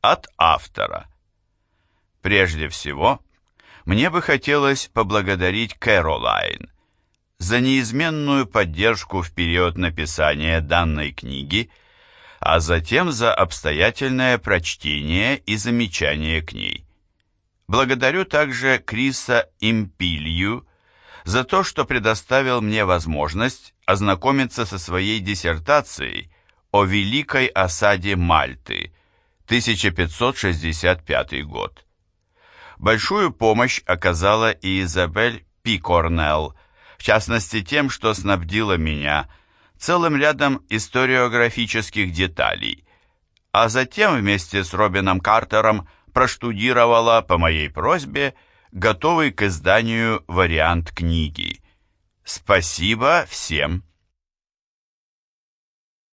От автора. Прежде всего, мне бы хотелось поблагодарить Кэролайн за неизменную поддержку в период написания данной книги, а затем за обстоятельное прочтение и замечание к ней. Благодарю также Криса Импилью за то, что предоставил мне возможность ознакомиться со своей диссертацией о Великой осаде Мальты, 1565 год. Большую помощь оказала и Изабель Пикорнелл, в частности тем, что снабдила меня целым рядом историографических деталей, а затем вместе с Робином Картером проштудировала по моей просьбе готовый к изданию вариант книги. Спасибо всем!